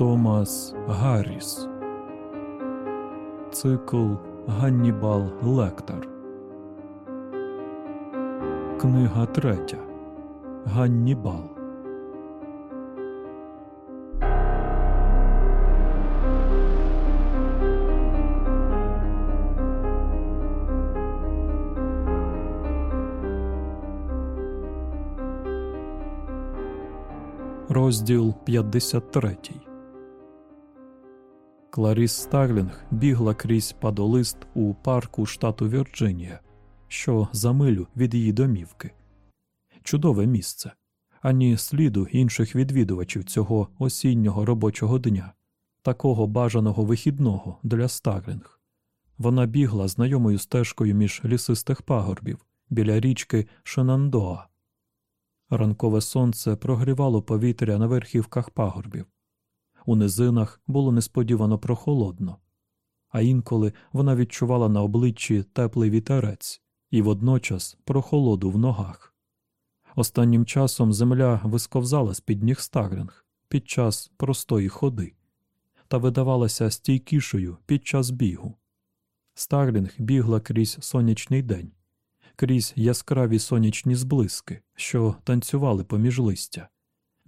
Томас Гарріс. Цикл Ганнібал Лектор. Книга третя. Ганнібал. Розділ 53 Кларіс Старлінг бігла крізь падолист у парку штату Вірджинія, що за милю від її домівки. Чудове місце, ані сліду інших відвідувачів цього осіннього робочого дня, такого бажаного вихідного для Старлінг. Вона бігла знайомою стежкою між лісистих пагорбів біля річки Шенандоа. Ранкове сонце прогрівало повітря на верхівках пагорбів. У низинах було несподівано прохолодно, а інколи вона відчувала на обличчі теплий вітерець і водночас прохолоду в ногах. Останнім часом земля висковзала з під ніг Старлінг під час простої ходи та видавалася стійкішою під час бігу. Старлінг бігла крізь сонячний день крізь яскраві сонячні зблиски, що танцювали поміж листя,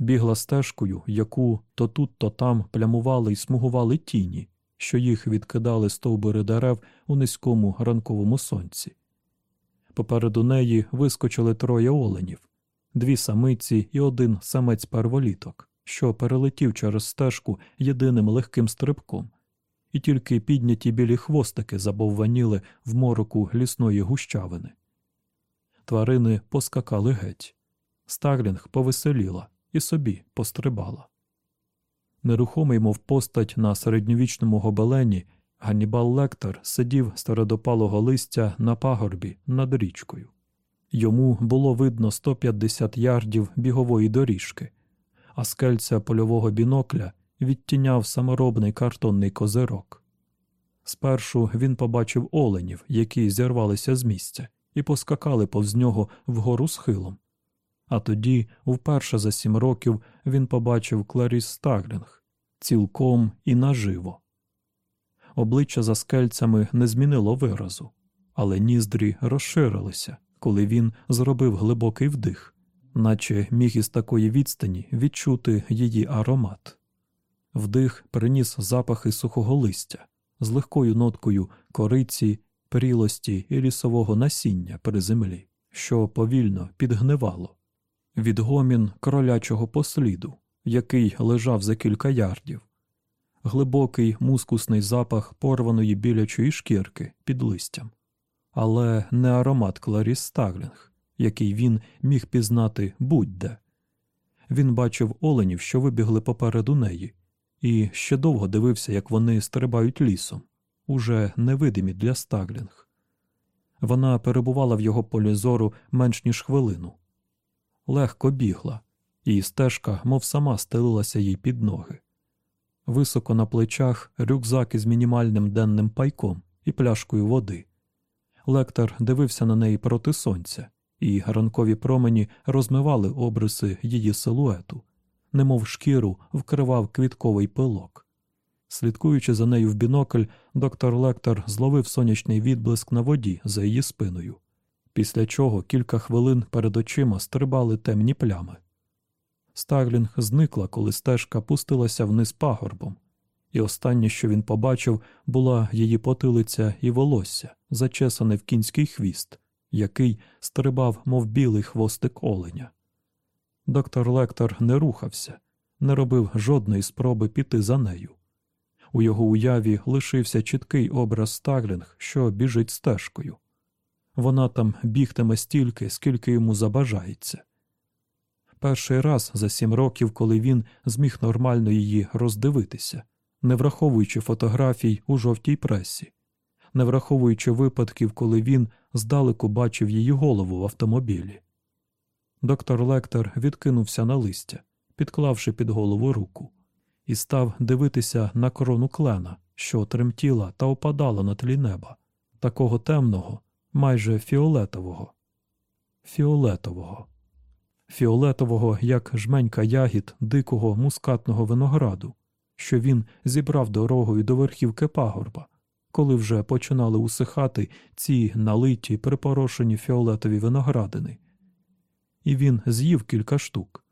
бігла стежкою, яку то тут, то там плямували й смугували тіні, що їх відкидали стовбури дерев у низькому ранковому сонці. Попереду неї вискочили троє оленів, дві самиці і один самець перволіток, що перелетів через стежку єдиним легким стрибком, і тільки підняті білі хвостики забовваніли в мороку лісної гущавини. Тварини поскакали геть. Старлінг повеселіла і собі пострибала. Нерухомий, мов постать на середньовічному гобелені, Ганнібал Лектор сидів середопалого листя на пагорбі над річкою. Йому було видно 150 ярдів бігової доріжки, а скельця польового бінокля відтіняв саморобний картонний козирок. Спершу він побачив оленів, які зірвалися з місця і поскакали повз нього вгору схилом. А тоді, вперше за сім років, він побачив Кларіс Стаглінг цілком і наживо. Обличчя за скельцями не змінило виразу, але ніздрі розширилися, коли він зробив глибокий вдих, наче міг із такої відстані відчути її аромат. Вдих приніс запахи сухого листя з легкою ноткою кориці прілості і лісового насіння при землі, що повільно підгнивало, відгомін кролячого посліду, який лежав за кілька ярдів, глибокий мускусний запах порваної білячої шкірки під листям, але не аромат Кларіс Старлінг, який він міг пізнати будь-де. Він бачив оленів, що вибігли попереду неї, і ще довго дивився, як вони стрибають лісом уже невидимі для Стаглінг. Вона перебувала в його полі зору менш ніж хвилину. Легко бігла, і стежка, мов сама стелилася їй під ноги. Високо на плечах рюкзак із мінімальним денним пайком і пляшкою води. Лектор дивився на неї проти сонця, і ранкові промені розмивали обриси її силуету, немов шкіру вкривав квітковий пилок. Слідкуючи за нею в бінокль, доктор Лектор зловив сонячний відблиск на воді за її спиною, після чого кілька хвилин перед очима стрибали темні плями. Старлінг зникла, коли стежка пустилася вниз пагорбом, і останнє, що він побачив, була її потилиця і волосся, зачесане в кінський хвіст, який стрибав, мов білий хвостик оленя. Доктор Лектор не рухався, не робив жодної спроби піти за нею. У його уяві лишився чіткий образ Старлінг, що біжить стежкою. Вона там бігтиме стільки, скільки йому забажається. Перший раз за сім років, коли він зміг нормально її роздивитися, не враховуючи фотографій у жовтій пресі, не враховуючи випадків, коли він здалеку бачив її голову в автомобілі. Доктор Лектор відкинувся на листя, підклавши під голову руку і став дивитися на корону клена, що тремтіла та опадала на тлі неба, такого темного, майже фіолетового, фіолетового, фіолетового, як жменька ягід дикого мускатного винограду, що він зібрав дорогою до верхівки пагорба, коли вже починали усихати ці налиті припорошені фіолетові виноградини. І він з'їв кілька штук,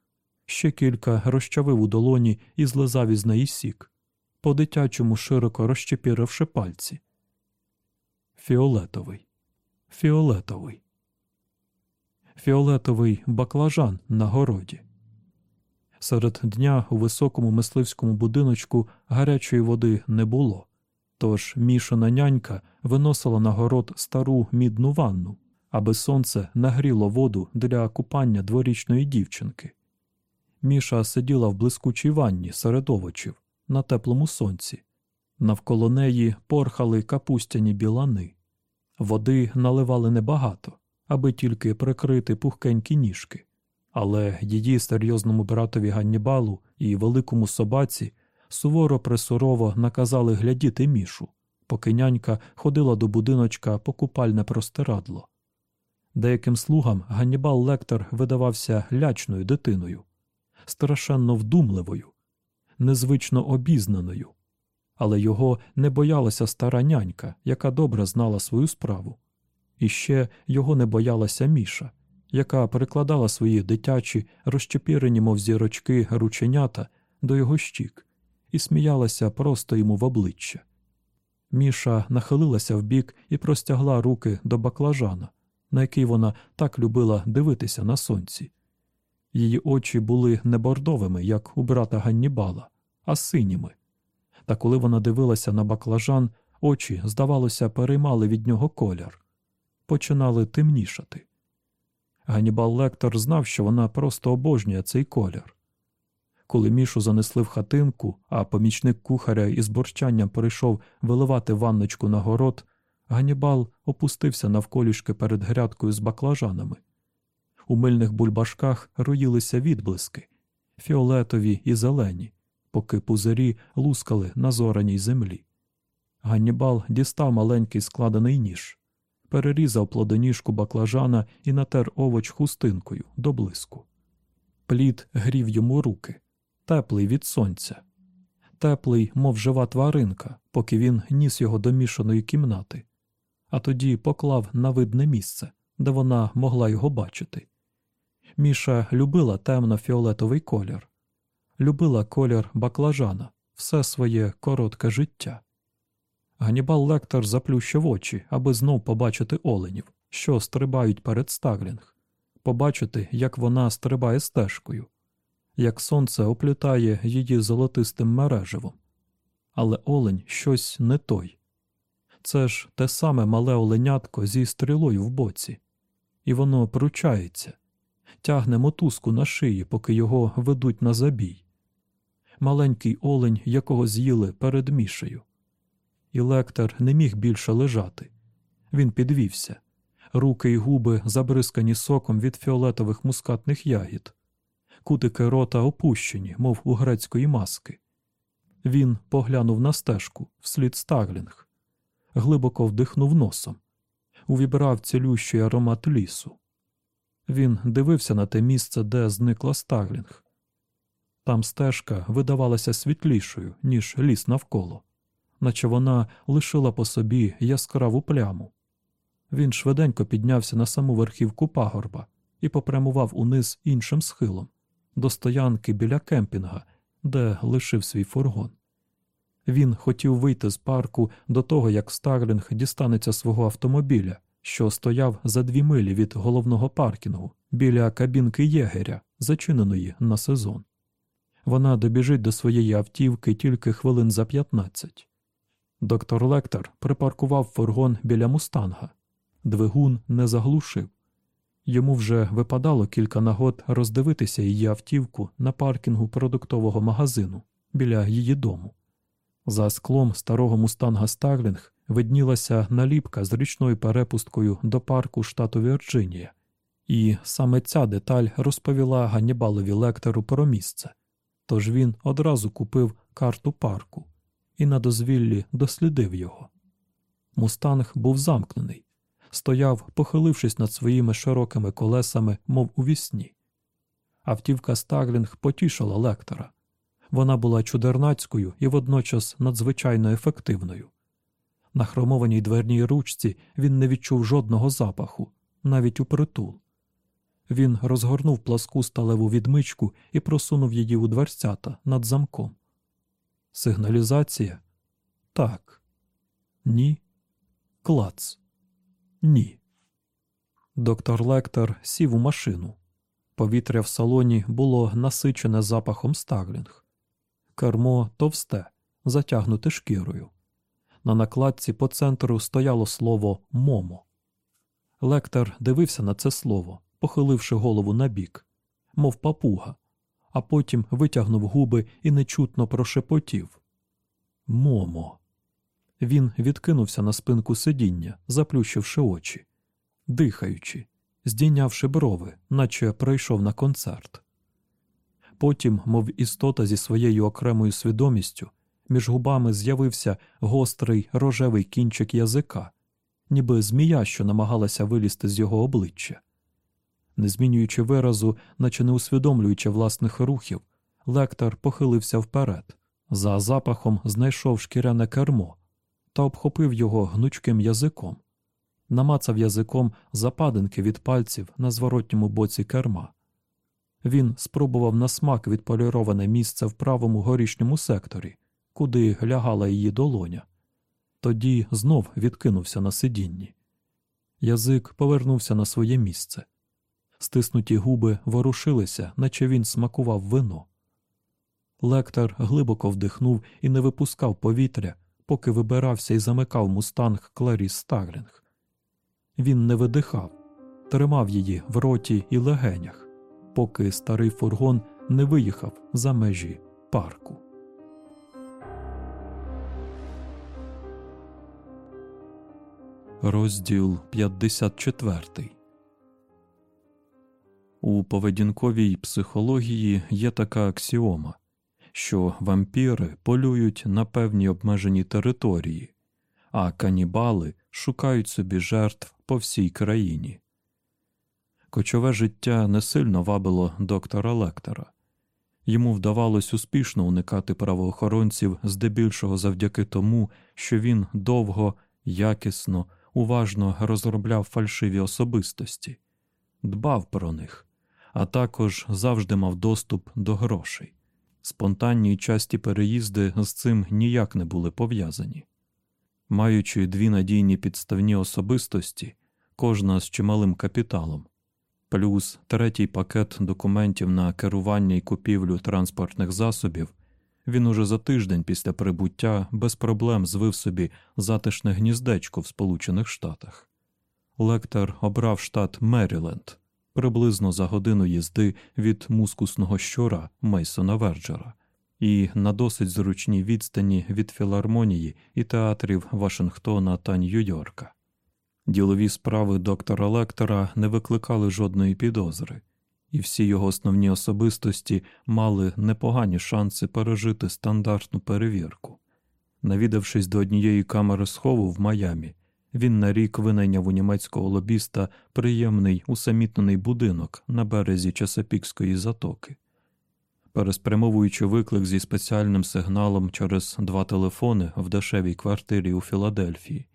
ще кілька розчавив у долоні і злизав із неї сік, по дитячому широко розчепіривши пальці. Фіолетовий, фіолетовий, фіолетовий баклажан на городі. Серед дня у високому мисливському будиночку гарячої води не було, тож мішана нянька виносила на город стару мідну ванну, аби сонце нагріло воду для купання дворічної дівчинки. Міша сиділа в блискучій ванні серед овочів на теплому сонці. Навколо неї порхали капустяні білани. Води наливали небагато, аби тільки прикрити пухкенькі ніжки але її серйозному братові Ганнібалу і великому собаці суворо присурово наказали глядіти мішу, поки нянька ходила до будиночка по купальне простирадло. Деяким слугам Ганнібал Лектор видавався лячною дитиною, страшенно вдумливою, незвично обізнаною, але його не боялася стара нянька, яка добре знала свою справу. І ще його не боялася міша, яка перекладала свої дитячі, розчепірені, мов зірочки, рученята до його щік, і сміялася просто йому в обличчя. Міша нахилилася вбік і простягла руки до баклажана, на який вона так любила дивитися на сонці. Її очі були не бордовими, як у брата Ганнібала, а синіми. Та коли вона дивилася на баклажан, очі, здавалося, переймали від нього колір, починали темнішати. Ганібал Лектор знав, що вона просто обожнює цей колір. Коли мішу занесли в хатинку, а помічник кухаря із борчанням перейшов виливати ванночку на город, Ганібал опустився навколішки перед грядкою з баклажанами. У мильних бульбашках роїлися відблиски, фіолетові і зелені, поки пузирі лускали на зораній землі. Ганнібал дістав маленький складений ніж перерізав плодоніжку баклажана і натер овоч хустинкою до блиску. Плід грів йому руки, теплий від сонця, теплий, мов жива тваринка, поки він ніс його до мішаної кімнати, а тоді поклав на видне місце, де вона могла його бачити. Міша любила темно-фіолетовий колір, любила колір баклажана все своє коротке життя. Ганібал Лектор заплющив очі, аби знов побачити оленів, що стрибають перед Стаглінг, побачити, як вона стрибає стежкою, як сонце оплітає її золотистим мереживом. Але олень щось не той. Це ж те саме мале оленятко зі стрілою в боці, і воно пручається, тягне мотузку на шиї, поки його ведуть на забій. Маленький олень, якого з'їли перед мішею і лектор не міг більше лежати. Він підвівся, руки й губи забризкані соком від фіолетових мускатних ягід, кутики рота опущені, мов у грецької маски. Він поглянув на стежку вслід стаглінг, глибоко вдихнув носом, увібрав цілющий аромат лісу. Він дивився на те місце, де зникла стаглінг. Там стежка видавалася світлішою, ніж ліс навколо наче вона лишила по собі яскраву пляму. Він швиденько піднявся на саму верхівку пагорба і попрямував униз іншим схилом, до стоянки біля кемпінга, де лишив свій фургон. Він хотів вийти з парку до того, як Старлінг дістанеться свого автомобіля, що стояв за дві милі від головного паркінгу біля кабінки єгеря, зачиненої на сезон. Вона добіжить до своєї автівки тільки хвилин за п'ятнадцять. Доктор Лектор припаркував фургон біля мустанга. Двигун не заглушив. Йому вже випадало кілька нагод роздивитися її автівку на паркінгу продуктового магазину біля її дому. За склом старого мустанга Старлінг виднілася наліпка з річною перепусткою до парку штату Вірджинія, і саме ця деталь розповіла Ганнібалові лектору про місце. Тож він одразу купив карту парку і на дозвіллі дослідив його. Мустанг був замкнений, стояв, похилившись над своїми широкими колесами, мов у вісні. Автівка Старлінг потішила лектора. Вона була чудернацькою і водночас надзвичайно ефективною. На хромованій дверній ручці він не відчув жодного запаху, навіть у притул. Він розгорнув пласку сталеву відмичку і просунув її у дверцята над замком. Сигналізація? Так. Ні. Клац. Ні. Доктор Лектор сів у машину. Повітря в салоні було насичене запахом стаглінг. Кермо товсте, затягнуте шкірою. На накладці по центру стояло слово Момо. Лектор дивився на це слово, похиливши голову набік, мов папуга, а потім витягнув губи і нечутно прошепотів. Момо. Він відкинувся на спинку сидіння, заплющивши очі, дихаючи, здійнявши брови, наче прийшов на концерт. Потім, мов істота зі своєю окремою свідомістю, між губами з'явився гострий рожевий кінчик язика, ніби змія, що намагалася вилізти з його обличчя. Не змінюючи виразу, наче не усвідомлюючи власних рухів, лектор похилився вперед, за запахом знайшов шкіряне кермо та обхопив його гнучким язиком, намацав язиком западинки від пальців на зворотньому боці керма. Він спробував на смак відполіроване місце в правому горішньому секторі, куди лягала її долоня. Тоді знов відкинувся на сидінні. Язик повернувся на своє місце. Стиснуті губи ворушилися, наче він смакував вино. Лектор глибоко вдихнув і не випускав повітря, поки вибирався і замикав мустанг Кларіс Стаглінг. Він не видихав, тримав її в роті і легенях, поки старий фургон не виїхав за межі парку. Розділ 54 У поведінковій психології є така аксіома, що вампіри полюють на певні обмежені території, а канібали шукають собі жертв по всій країні. Кочове життя не сильно вабило доктора Лектора. Йому вдавалось успішно уникати правоохоронців здебільшого завдяки тому, що він довго, якісно, уважно розробляв фальшиві особистості, дбав про них, а також завжди мав доступ до грошей. Спонтанні й часті переїзди з цим ніяк не були пов'язані. Маючи дві надійні підставні особистості, кожна з чималим капіталом, плюс третій пакет документів на керування і купівлю транспортних засобів, він уже за тиждень після прибуття без проблем звив собі затишне гніздечко в Сполучених Штатах. Лектор обрав штат Меріленд приблизно за годину їзди від мускусного щура Мейсона Верджера і на досить зручній відстані від філармонії і театрів Вашингтона та Нью-Йорка. Ділові справи доктора Лектора не викликали жодної підозри, і всі його основні особистості мали непогані шанси пережити стандартну перевірку. Навідавшись до однієї камери схову в Майамі, він на рік винайняв у німецького лобіста приємний усамітнений будинок на березі Часопікської затоки. Переспрямовуючи виклик зі спеціальним сигналом через два телефони в дешевій квартирі у Філадельфії,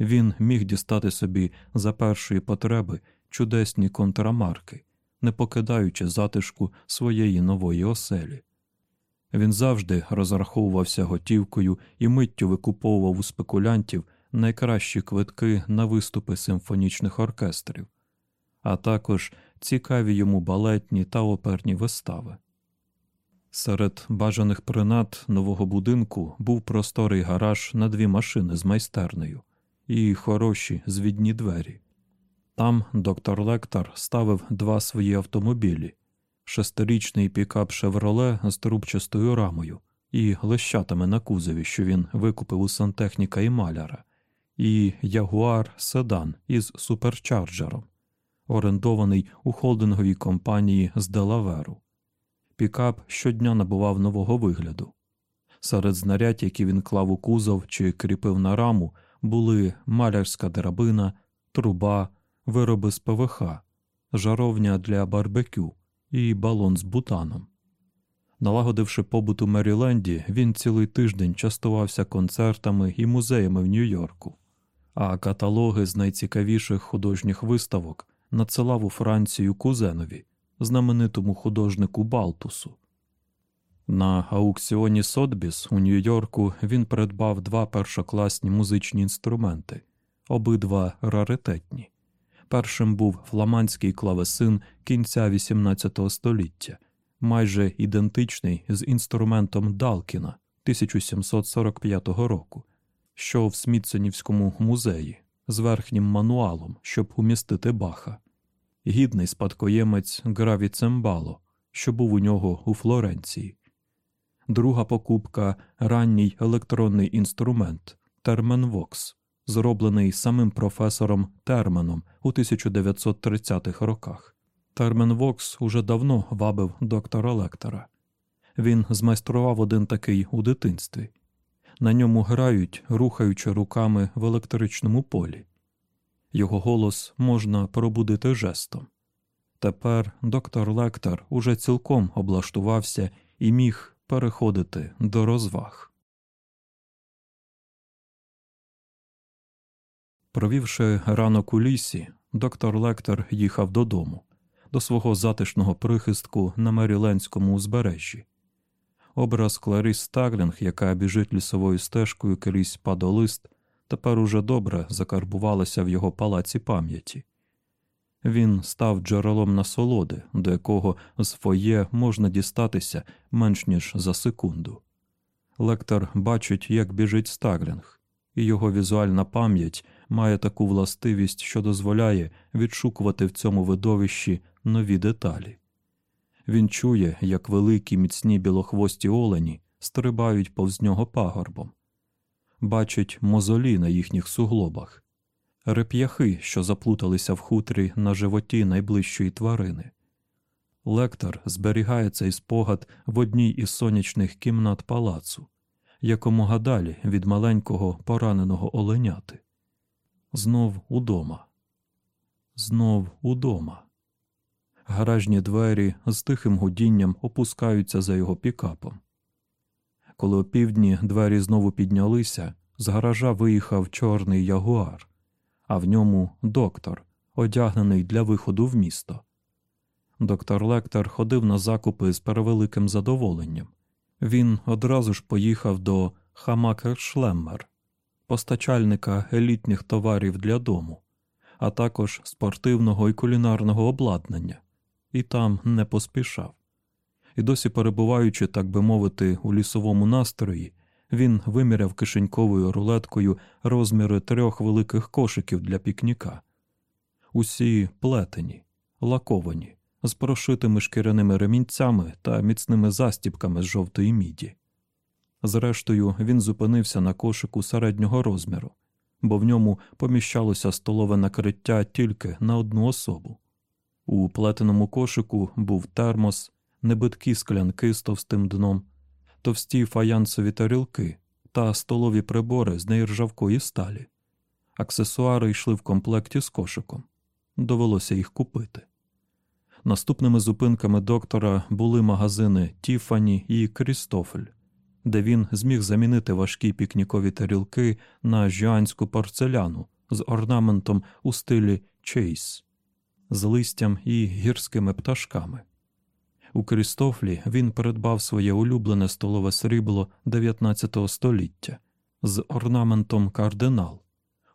він міг дістати собі за першої потреби чудесні контрамарки, не покидаючи затишку своєї нової оселі. Він завжди розраховувався готівкою і миттю викуповував у спекулянтів найкращі квитки на виступи симфонічних оркестрів, а також цікаві йому балетні та оперні вистави. Серед бажаних принад нового будинку був просторий гараж на дві машини з майстернею і хороші звідні двері. Там доктор Лектор ставив два свої автомобілі шестирічний пікап Шевроле з трубчастою рамою і лещатами на кузові, що він викупив у сантехніка і маляра, і Ягуар Седан із суперчарджером, орендований у холдинговій компанії з Делаверу. Пікап щодня набував нового вигляду. Серед знарядь, які він клав у кузов чи кріпив на раму, були малярська драбина, труба, вироби з ПВХ, жаровня для барбекю і балон з бутаном. Налагодивши побут у Меріленді, він цілий тиждень частувався концертами і музеями в Нью-Йорку, а каталоги з найцікавіших художніх виставок надсилав у Францію кузенові, знаменитому художнику Балтусу. На аукціоні Сотбіс у Нью-Йорку він придбав два першокласні музичні інструменти, обидва раритетні. Першим був фламандський клавесин кінця XVIII століття, майже ідентичний з інструментом Далкіна 1745 року, що в Смітсонівському музеї з верхнім мануалом, щоб умістити баха, гідний спадкоємець Граві Цембало, що був у нього у Флоренції. Друга покупка ранній електронний інструмент Терменвокс, зроблений самим професором Терменом у 1930-х роках. Терменвокс уже давно вабив доктора Лектора. Він змайстрував один такий у дитинстві. На ньому грають, рухаючи руками в електричному полі. Його голос можна пробудити жестом. Тепер доктор Лектор уже цілком облаштувався і міг переходити до розваг. Провівши ранок у лісі, доктор Лектор їхав додому, до свого затишного прихистку на Меріленському узбережжі. Образ Кларіс Стаглінг, яка біжить лісовою стежкою крізь падолист, тепер уже добре закарбувалася в його палаці пам'яті. Він став джерелом насолоди, до якого з фоє можна дістатися менш ніж за секунду. Лектор бачить, як біжить Стаглінг, і його візуальна пам'ять має таку властивість, що дозволяє відшукувати в цьому видовищі нові деталі. Він чує, як великі міцні білохвості олені стрибають повз нього пагорбом, бачить мозолі на їхніх суглобах, реп'яхи, що заплуталися в хутрі на животі найближчої тварини. Лектор зберігає цей спогад в одній із сонячних кімнат палацу, якомога далі від маленького пораненого оленяти. Знов удома, знов удома. Гаражні двері з тихим гудінням опускаються за його пікапом. Коли опівдні двері знову піднялися, з гаража виїхав чорний ягуар, а в ньому доктор, одягнений для виходу в місто. Доктор Лектор ходив на закупи з перевеликим задоволенням. Він одразу ж поїхав до Хамакершлеммер, постачальника елітних товарів для дому, а також спортивного і кулінарного обладнання, і там не поспішав. І досі перебуваючи, так би мовити, у лісовому настрої, він виміряв кишеньковою рулеткою розміри трьох великих кошиків для пікніка. Усі плетені, лаковані, з прошитими шкіряними ремінцями та міцними застіпками з жовтої міді. Зрештою, він зупинився на кошику середнього розміру, бо в ньому поміщалося столове накриття тільки на одну особу. У плетеному кошику був термос, небиткі склянки з товстим дном, товсті фаянсові тарілки та столові прибори з неіржавкої сталі. Аксесуари йшли в комплекті з кошиком. Довелося їх купити. Наступними зупинками доктора були магазини Тіфані і Крістофель, де він зміг замінити важкі пікнікові тарілки на жіанську порцеляну з орнаментом у стилі Чейс, з листям і гірськими пташками. У Крістофлі він придбав своє улюблене столове срібло 19 століття з орнаментом кардинал,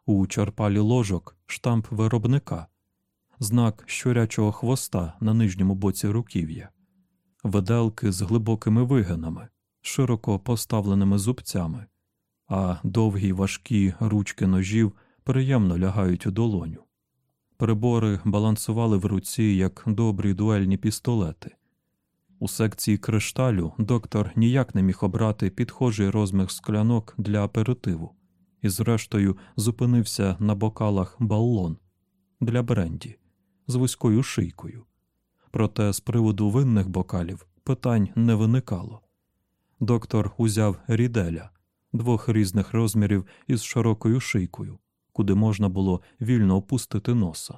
у черпалі ложок штамп виробника, знак щурячого хвоста на нижньому боці руків'я, виделки з глибокими вигинами, широко поставленими зубцями, а довгі важкі ручки ножів приємно лягають у долоню. Прибори балансували в руці як добрі дуельні пістолети. У секції кришталю доктор ніяк не міг обрати підхожий розмір склянок для аперитиву і, зрештою, зупинився на бокалах баллон для бренді з вузькою шийкою. Проте з приводу винних бокалів питань не виникало. Доктор узяв ріделя двох різних розмірів із широкою шийкою, куди можна було вільно опустити носа.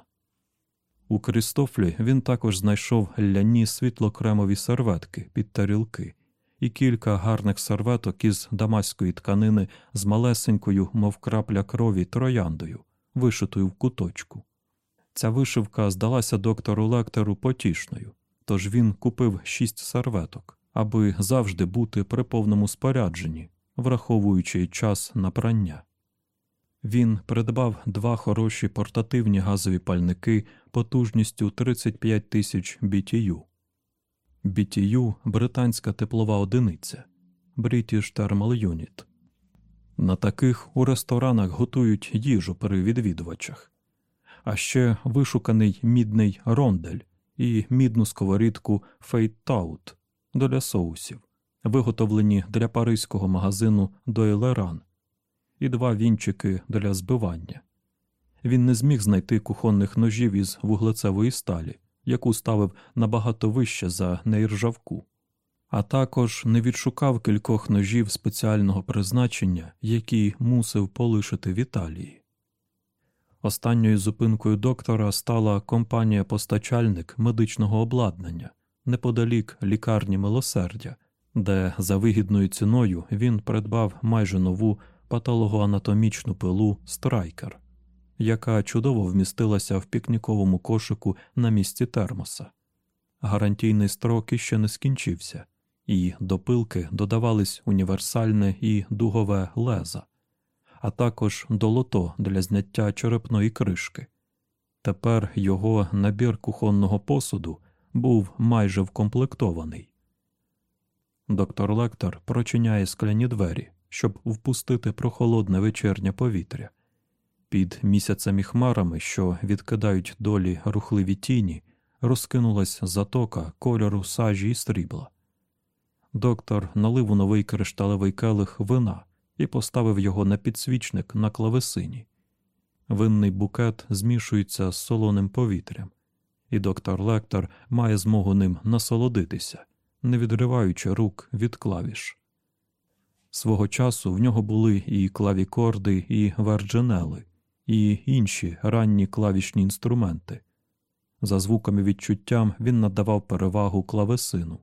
У Крістофлі він також знайшов ляні світлокремові серветки під тарілки і кілька гарних серветок із дамаської тканини з малесенькою, мов крапля крові, трояндою, вишитою в куточку. Ця вишивка здалася доктору Лектеру потішною, тож він купив шість серветок, аби завжди бути при повному спорядженні, враховуючи час на прання. Він придбав два хороші портативні газові пальники потужністю 35 тисяч BTU. BTU – британська теплова одиниця British Thermal Unit. На таких у ресторанах готують їжу при відвідувачах, а ще вишуканий мідний рондель і мідну сковорідку Фейттаут для соусів, виготовлені для паризького магазину Дойлеран і два вінчики для збивання. Він не зміг знайти кухонних ножів із вуглецевої сталі, яку ставив набагато вище за нейржавку, а також не відшукав кількох ножів спеціального призначення, які мусив полишити в Італії. Останньою зупинкою доктора стала компанія-постачальник медичного обладнання неподалік лікарні милосердя, де за вигідною ціною він придбав майже нову патологоанатомічну пилу страйкер, яка чудово вмістилася в пікніковому кошику на місці термоса. Гарантійний строк іще не скінчився, і до пилки додавались універсальне і дугове леза, а також долото для зняття черепної кришки. Тепер його набір кухонного посуду був майже вкомплектований. Доктор Лектор прочиняє скляні двері, щоб впустити прохолодне вечірнє повітря. Під місяцем і хмарами, що відкидають долі рухливі тіні, розкинулась затока кольору сажі і стрібла. Доктор налив у новий кришталевий келих вина і поставив його на підсвічник на клавесині. Винний букет змішується з солоним повітрям, і доктор Лектор має змогу ним насолодитися, не відриваючи рук від клавіш. Свого часу в нього були і клавікорди, і верджинели, і інші ранні клавішні інструменти. За звуками відчуттям він надавав перевагу клавесину,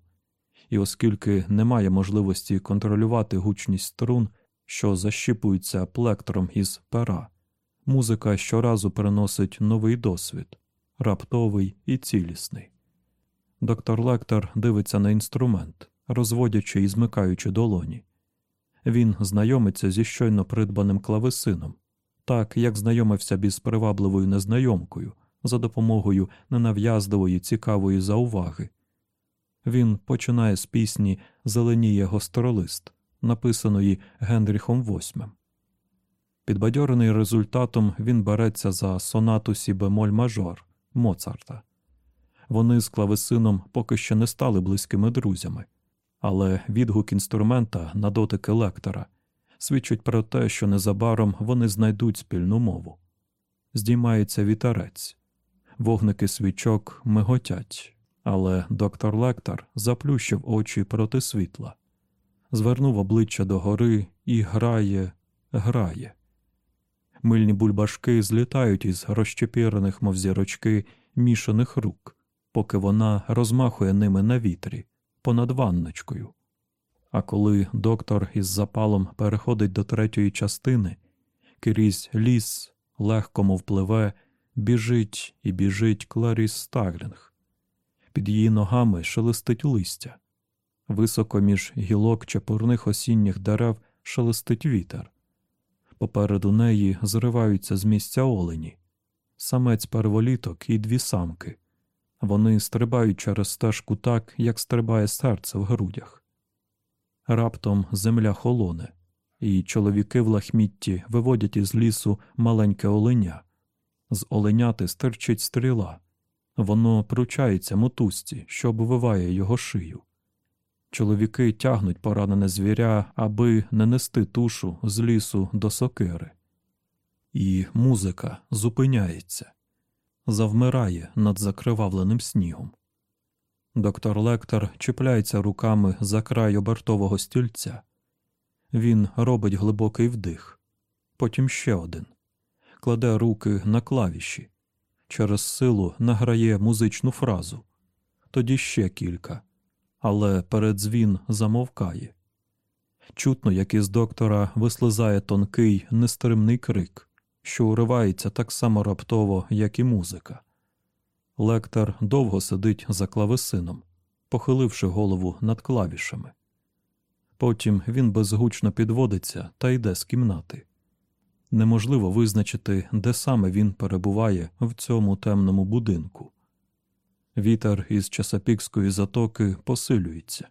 і оскільки немає можливості контролювати гучність струн, що защіпуються плектром із пера, музика щоразу приносить новий досвід, раптовий і цілісний. Доктор Лектор дивиться на інструмент, розводячи і змикаючи долоні. Він знайомиться зі щойно придбаним клавесином, так як знайомився б із привабливою незнайомкою за допомогою ненав'язливої цікавої зауваги. Він починає з пісні Зеленіє гостролист, написаної Генріхом VIII. Підбадьорений результатом він береться за сонату сі бемоль мажор Моцарта. Вони з клавесином поки що не стали близькими друзями, але відгук інструмента на дотики лектора свідчить про те, що незабаром вони знайдуть спільну мову. Здіймається вітерець, вогники свічок миготять, але доктор Лектор заплющив очі проти світла, звернув обличчя догори і грає, грає. Мильні бульбашки злітають із розчепірених, мов зірочки, мішаних рук, поки вона розмахує ними на вітрі, понад ванночкою. А коли доктор із запалом переходить до третьої частини, крізь ліс легко мов біжить і біжить Кларіс Стаглінг. Під її ногами шелестить листя. Високо між гілок чепурних осінніх дерев шелестить вітер. Попереду неї зриваються з місця олені, самець перволіток і дві самки. Вони стрибають через стежку так, як стрибає серце в грудях. Раптом земля холоне, і чоловіки в лахмітті виводять із лісу маленьке оленя. З оленяти стирчить стріла, воно пручається мотузці, що обвиває його шию. Чоловіки тягнуть поранене звіря, аби не нести тушу з лісу до сокири. І музика зупиняється, завмирає над закривавленим снігом. Доктор Лектор чіпляється руками за край обертового стільця. Він робить глибокий вдих, потім ще один, кладе руки на клавіші, через силу награє музичну фразу, тоді ще кілька, але передзвін замовкає. Чутно, як із доктора вислизає тонкий, нестримний крик, що уривається так само раптово, як і музика. Лектор довго сидить за клавесином, похиливши голову над клавішами. Потім він безгучно підводиться та йде з кімнати. Неможливо визначити, де саме він перебуває в цьому темному будинку. Вітер із Часапікської затоки посилюється,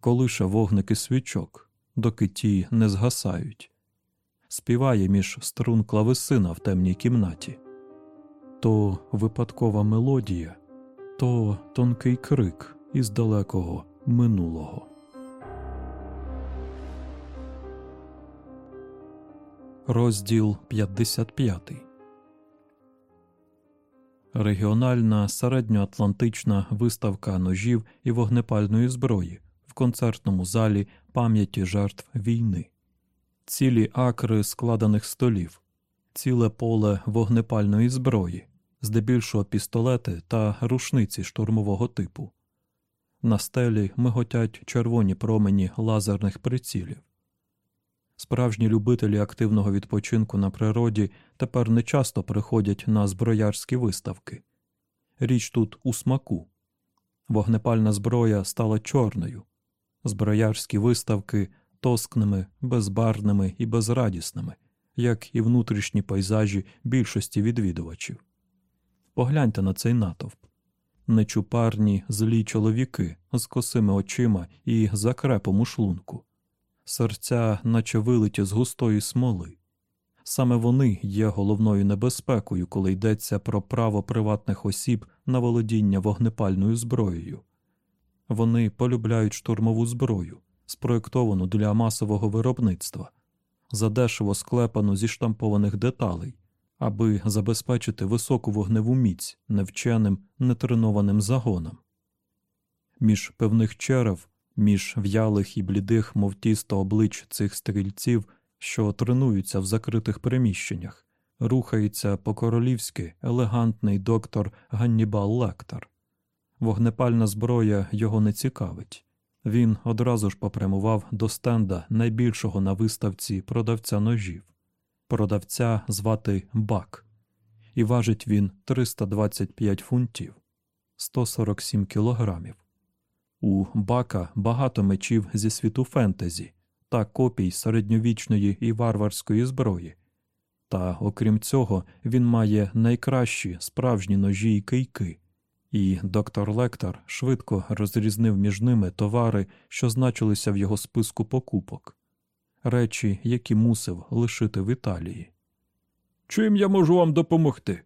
колише вогники свічок, доки ті не згасають, співає між струн клавесина в темній кімнаті. То випадкова мелодія, то тонкий крик із далекого минулого. Розділ 55 Регіональна середньоатлантична виставка ножів і вогнепальної зброї в концертному залі пам'яті жертв війни, цілі акри складених столів, ціле поле вогнепальної зброї, здебільшого пістолети та рушниці штурмового типу. На стелі миготять червоні промені лазерних прицілів. Справжні любителі активного відпочинку на природі тепер не часто приходять на зброярські виставки. Річ тут у смаку. Вогнепальна зброя стала чорною, зброярські виставки тоскними, безбарними і безрадісними, як і внутрішні пейзажі більшості відвідувачів. Погляньте на цей натовп нечупарні злі чоловіки з косими очима і закрепом у шлунку серця, наче вилиті з густої смоли. Саме вони є головною небезпекою, коли йдеться про право приватних осіб на володіння вогнепальною зброєю. Вони полюбляють штурмову зброю, спроєктовану для масового виробництва, задешево склепану зі штампованих деталей, аби забезпечити високу вогневу міць невченим, нетренованим загонам. Між певних черев між в'ялих і блідих, мов тісто облич цих стрільців, що тренуються в закритих приміщеннях, рухається по-королівськи елегантний доктор Ганнібал Лектор. Вогнепальна зброя його не цікавить. Він одразу ж попрямував до стенда найбільшого на виставці продавця ножів. Продавця звати Бак, і важить він 325 фунтів 147 кілограмів. У Бака багато мечів зі світу фентезі та копій середньовічної і варварської зброї. Та, окрім цього, він має найкращі справжні ножі й кийки, і доктор Лектор швидко розрізнив між ними товари, що значилися в його списку покупок, речі, які мусив лишити в Італії. Чим я можу вам допомогти?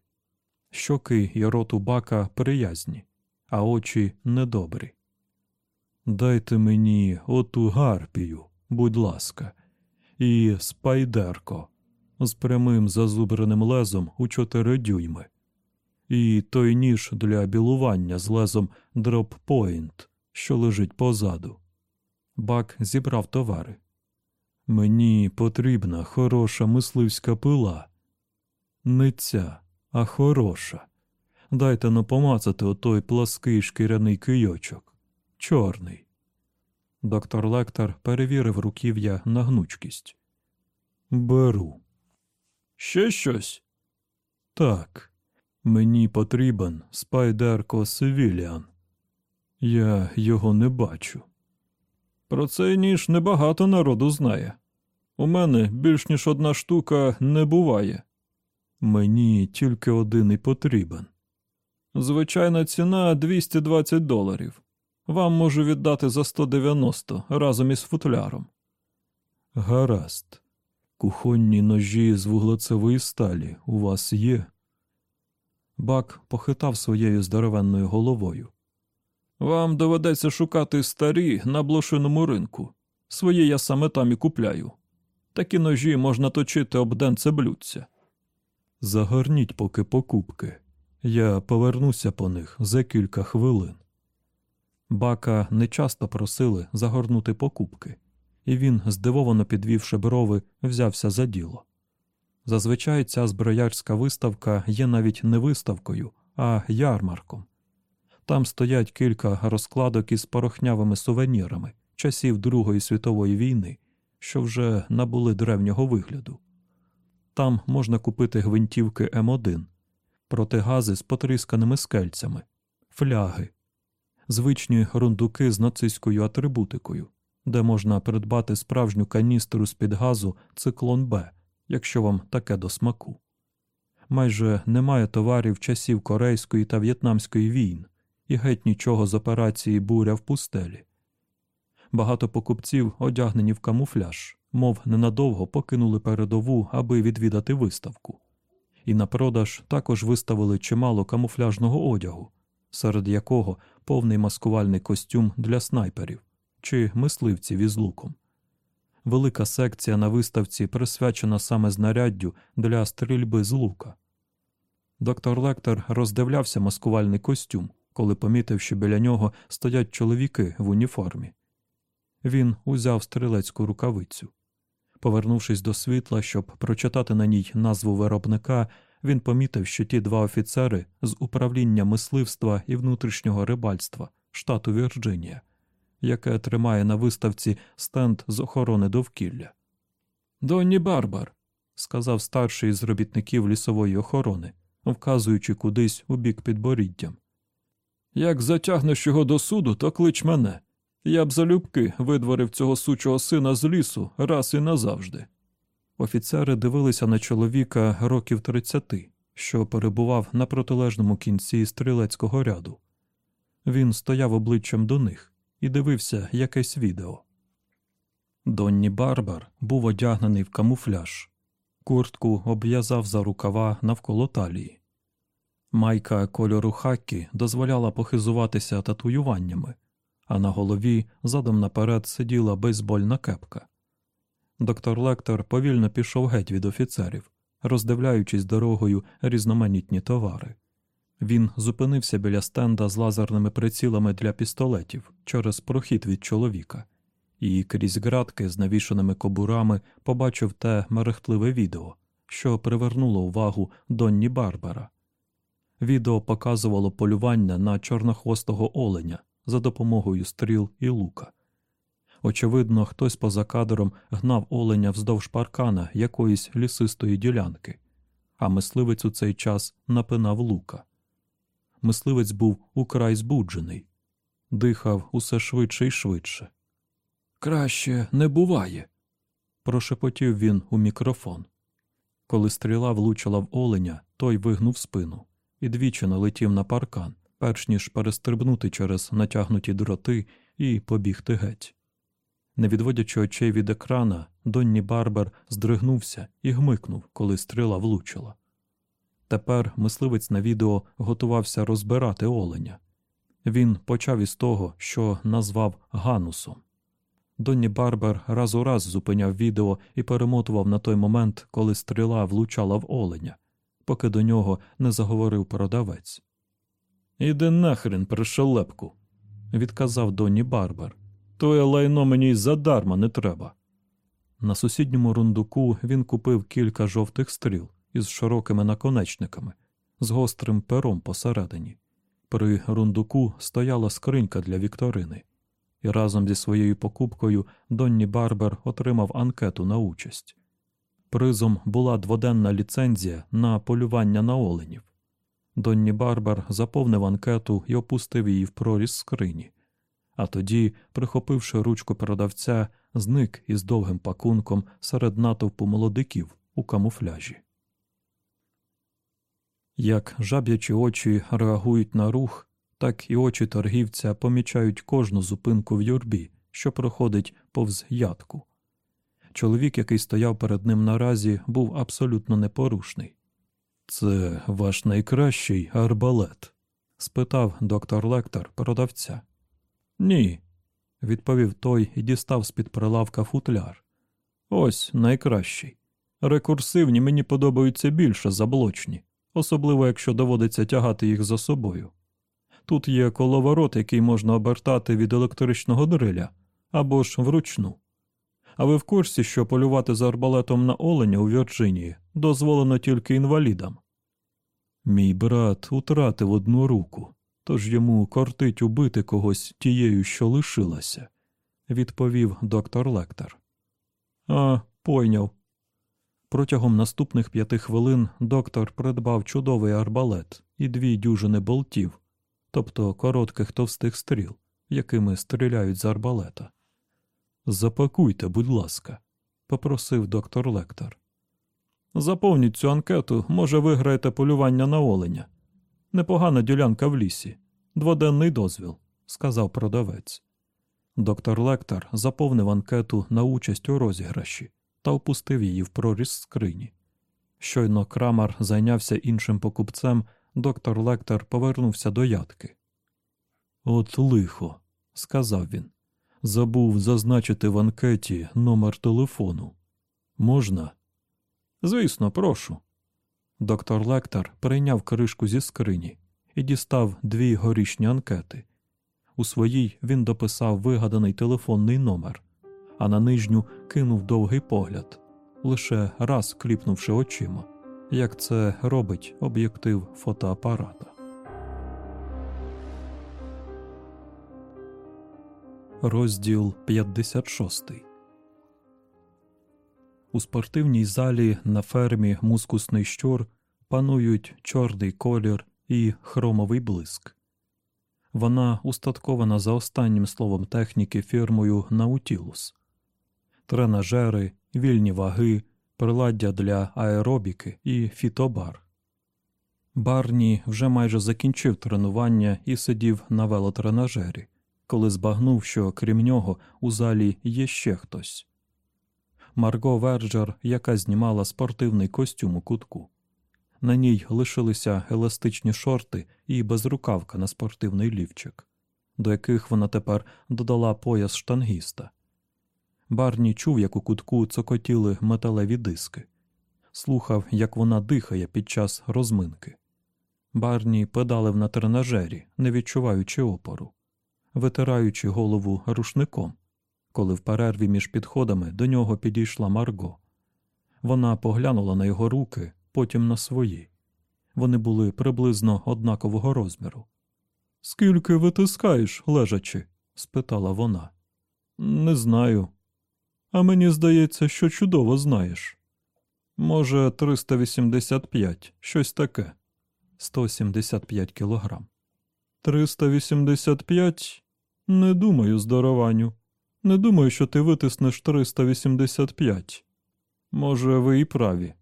Щоки й рот у Бака приязні, а очі недобрі. Дайте мені оту гарпію, будь ласка, і Spyderco з прямим зазубреним лезом у чотири дюйми, і той ніж для білування з лезом drop-point, що лежить позаду. Бак зібрав товари. Мені потрібна хороша мисливська пила. Не ця, а хороша. Дайте напомацати отой плаский шкіряний кийочок чорний. Доктор Лектор перевірив руків'я на гнучкість. Беру. Ще щось? Так. Мені потрібен Spyderco Civilian. Я його не бачу. Про цей ніж небагато народу знає. У мене більш ніж одна штука не буває. Мені тільки один і потрібен. Звичайна ціна 220 доларів. Вам можу віддати за 190 разом із футляром. Гаразд. Кухонні ножі з вуглецевої сталі у вас є. Бак похитав своєю здоровенною головою. Вам доведеться шукати старі на блошиному ринку. Свої я саме там і купляю. Такі ножі можна точити об денце блюдця. Загорніть поки покупки. Я повернуся по них за кілька хвилин. Бака нечасто просили загорнути покупки, і він, здивовано підвівши брови, взявся за діло. Зазвичай ця зброярська виставка є навіть не виставкою, а ярмарком. Там стоять кілька розкладок із порохнявими сувенірами часів Другої світової війни, що вже набули древнього вигляду. Там можна купити гвинтівки М1, протигази з потрісканими скельцями, фляги, звичні рундуки з нацистською атрибутикою, де можна придбати справжню каністру з-під газу циклон Б, якщо вам таке до смаку. Майже немає товарів часів Корейської та В'єтнамської війн і геть нічого з операції буря в пустелі. Багато покупців одягнені в камуфляж, мов ненадовго покинули передову, аби відвідати виставку. І на продаж також виставили чимало камуфляжного одягу, серед якого повний маскувальний костюм для снайперів чи мисливців із луком. Велика секція на виставці присвячена саме знаряддю для стрільби з лука. Доктор Лектор роздивлявся маскувальний костюм, коли помітив, що біля нього стоять чоловіки в уніформі. Він узяв стрілецьку рукавицю. Повернувшись до світла, щоб прочитати на ній назву виробника, він помітив, що ті два офіцери з управління мисливства і внутрішнього рибальства штату Вірджинія, яке тримає на виставці стенд з охорони довкілля. Донні Барбар, сказав старший з робітників лісової охорони, вказуючи кудись у бік підборіддям. Як затягнеш його до суду, то клич мене. Я б залюбки видворив цього сучого сина з лісу раз і назавжди. Офіцери дивилися на чоловіка років тридцяти, що перебував на протилежному кінці стрілецького ряду. Він стояв обличчям до них і дивився якесь відео. Донні Барбар був одягнений в камуфляж, куртку обв'язав за рукава навколо талії. Майка кольору хакі дозволяла похизуватися татуюваннями, а на голові задом наперед сиділа бейсбольна кепка. Доктор Лектор повільно пішов геть від офіцерів, роздивляючись дорогою різноманітні товари. Він зупинився біля стенда з лазерними прицілами для пістолетів через прохід від чоловіка, і крізь ґратки з навішаними кобурами побачив те мерехтливе відео, що привернуло увагу Донні Барбера. Відео показувало полювання на чорнохвостого оленя за допомогою стріл і лука. Очевидно, хтось поза кадром гнав оленя вздовж паркана якоїсь лісистої ділянки, а мисливець у цей час напинав лука. Мисливець був украй збуджений, дихав усе швидше і швидше. Краще не буває, прошепотів він у мікрофон. Коли стріла влучила в оленя, той вигнув спину і двічі налетів на паркан, перш ніж перестрибнути через натягнуті дроти і побігти геть. Не відводячи очей від екрана, Донні Барбер здригнувся і гмикнув, коли стріла влучила. Тепер мисливець на відео готувався розбирати оленя. Він почав із того, що назвав Ганусом. Донні Барбер раз у раз зупиняв відео і перемотував на той момент, коли стріла влучала в оленя, поки до нього не заговорив продавець. Іди нахрен, пришелепку, відказав Донні Барбер. Твоє лайно мені й задарма не треба. На сусідньому рундуку він купив кілька жовтих стріл із широкими наконечниками, з гострим пером посередині. При рундуку стояла скринька для вікторини, і разом зі своєю покупкою Донні Барбер отримав анкету на участь. Призом була дводенна ліцензія на полювання на оленів. Донні Барбер заповнив анкету і опустив її в проріз скрині а тоді, прихопивши ручку продавця, зник із довгим пакунком серед натовпу молодиків у камуфляжі. Як жаб'ячі очі реагують на рух, так і очі торгівця помічають кожну зупинку в юрбі, що проходить повз ядку. Чоловік, який стояв перед ним наразі, був абсолютно непорушний. Це ваш найкращий арбалет? спитав доктор Лектор продавця. Ні, відповів той і дістав з під прилавка футляр. Ось найкращий. Рекурсивні мені подобаються більше за блочні, особливо якщо доводиться тягати їх за собою. Тут є коловорот, який можна обертати від електричного дриля або ж вручну. А ви в курсі, що полювати за арбалетом на оленя у Вірджинії дозволено тільки інвалідам? Мій брат утратив одну руку, тож йому кортить убити когось тією, що лишилася, відповів доктор Лектор. А, пойняв. Протягом наступних п'яти хвилин доктор придбав чудовий арбалет і дві дюжини болтів, тобто коротких товстих стріл, якими стріляють з арбалета. Запакуйте, будь ласка, попросив доктор Лектор. Заповніть цю анкету, може, виграєте полювання на оленя. Непогана ділянка в лісі, дводенний дозвіл, сказав продавець. Доктор Лектор заповнив анкету на участь у розіграші та опустив її в проріз скрині. Щойно крамар зайнявся іншим покупцем, доктор Лектор повернувся до ядки. От лихо, сказав він. Забув зазначити в анкеті номер телефону. Можна? Звісно, прошу. Доктор Лектор прийняв кришку зі скрині і дістав дві горішні анкети. У своїй він дописав вигаданий телефонний номер, а на нижню кинув довгий погляд, лише раз кліпнувши очима, як це робить об'єктив фотоапарата. Розділ 56 У спортивній залі на фермі мускусний щур панують чорний колір і хромовий блиск. Вона устаткована за останнім словом техніки фірмою Наутілус. Тренажери, вільні ваги, приладдя для аеробіки і фітобар. Барні вже майже закінчив тренування і сидів на велотренажері, коли збагнув, що крім нього у залі є ще хтось. Марго Верджер, яка знімала спортивний костюм у кутку. На ній лишилися еластичні шорти і безрукавка на спортивний лівчик, до яких вона тепер додала пояс штангіста. Барні чув, як у кутку цокотіли металеві диски, слухав, як вона дихає під час розминки. Барні педалив на тренажері, не відчуваючи опору, витираючи голову рушником, коли в перерві між підходами до нього підійшла Марго. Вона поглянула на його руки, потім на свої. Вони були приблизно однакового розміру. Скільки витискаєш, лежачи? спитала вона. Не знаю. А мені здається, що чудово знаєш. Може, 385, щось таке. 175 кілограм. 385? Не думаю, здорованню. Не думаю, що ти витиснеш 385. Може, ви і праві.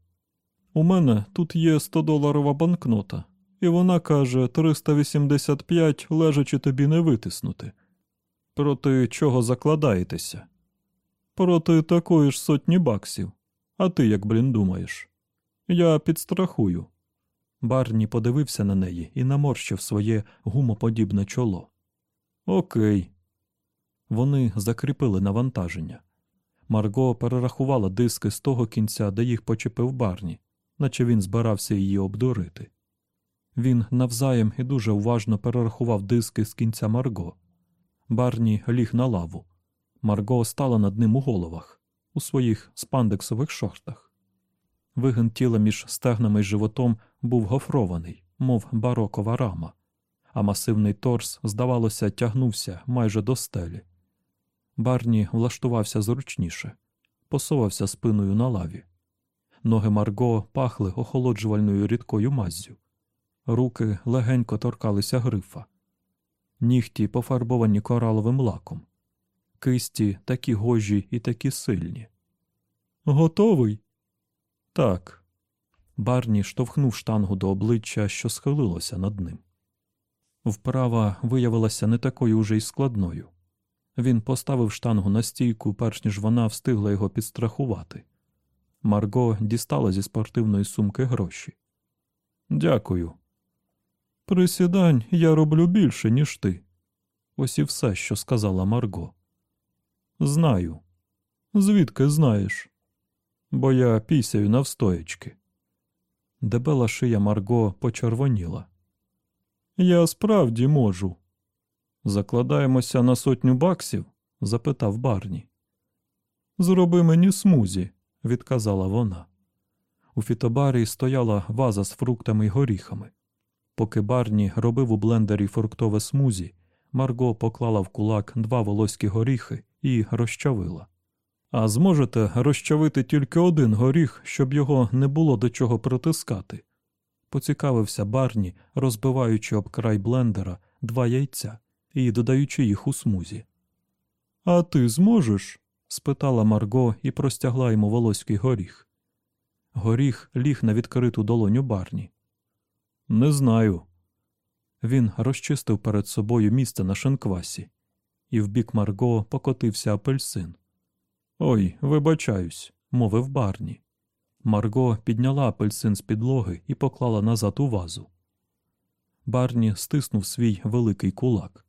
У мене тут є 100-доларова банкнота, і вона каже 385 лежачи тобі не витиснути. Проти чого закладаєтеся? Проти такої ж сотні баксів. А ти як, блін, думаєш? Я підстрахую. Барні подивився на неї і наморщив своє гумоподібне чоло. Окей. Вони закріпили навантаження. Марго перерахувала диски з того кінця, де їх почепив барні, наче він збирався її обдурити. Він навзаєм і дуже уважно перерахував диски з кінця Марго. Барні ліг на лаву. Марго стала над ним у головах, у своїх спандексових шортах. Вигин тіла між стегнами й животом був гофрований, мов барокова рама, а масивний торс, здавалося, тягнувся майже до стелі. Барні влаштувався зручніше, посувався спиною на лаві. Ноги Марго пахли охолоджувальною рідкою маззю. Руки легенько торкалися грифа, нігті пофарбовані кораловим лаком, кисті такі гожі і такі сильні. Готовий? Так. Барні штовхнув штангу до обличчя, що схилилося над ним. Вправа виявилася не такою уже й складною. Він поставив штангу на стійку, перш ніж вона встигла його підстрахувати. Марго дістала зі спортивної сумки гроші. Дякую. Присідань я роблю більше, ніж ти. Ось і все, що сказала Марго. Знаю. Звідки знаєш? Бо я пісяю навстоячки. Дебела шия Марго почервоніла. Я справді можу. Закладаємося на сотню баксів? запитав Барні. Зроби мені смузі, відказала вона. У фітобарі стояла ваза з фруктами й горіхами. Поки Барні робив у блендері фруктове смузі, Марго поклала в кулак два волоські горіхи і розчавила. А зможете розчавити тільки один горіх, щоб його не було до чого притискати? Поцікавився Барні, розбиваючи об край блендера два яйця і додаючи їх у смузі. А ти зможеш? спитала Марго і простягла йому волоський горіх. Горіх ліг на відкриту долоню Барні. Не знаю. Він розчистив перед собою місце на шинквасі, і в бік Марго покотився апельсин. Ой, вибачаюсь, мовив Барні. Марго підняла апельсин з підлоги і поклала назад у вазу. Барні стиснув свій великий кулак.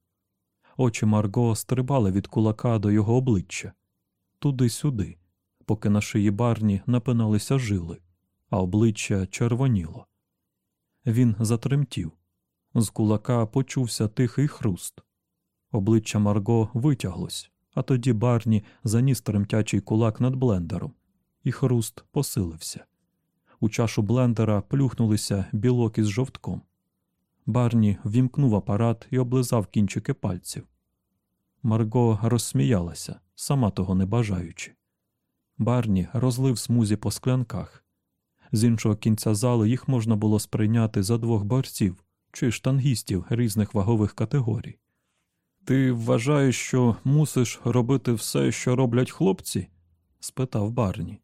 Очі Марго стрибали від кулака до його обличчя, туди-сюди, поки на шиї Барні напиналися жили, а обличчя червоніло. Він затремтів. З кулака почувся тихий хруст. Обличчя Марго витяглось, а тоді Барні заніс тремтячий кулак над блендером, і хруст посилився. У чашу блендера плюхнулися білок із жовтком. Барні вімкнув апарат і облизав кінчики пальців. Марго розсміялася, сама того не бажаючи. Барні розлив смузі по склянках. З іншого кінця зали їх можна було сприйняти за двох борців чи штангістів різних вагових категорій. Ти вважаєш, що мусиш робити все, що роблять хлопці? спитав Барні.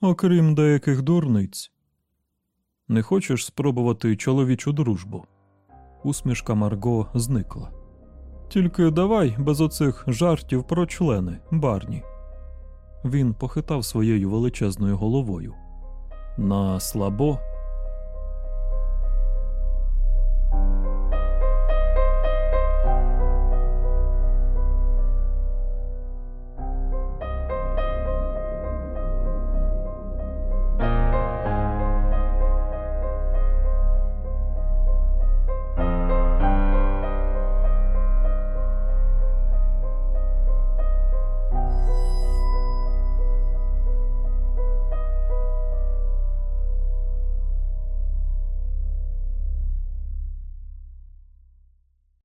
Окрім деяких дурниць. Не хочеш спробувати чоловічу дружбу? Усмішка Марго зникла. Тільки давай без оцих жартів про члени, Барні. Він похитав своєю величезною головою. На слабо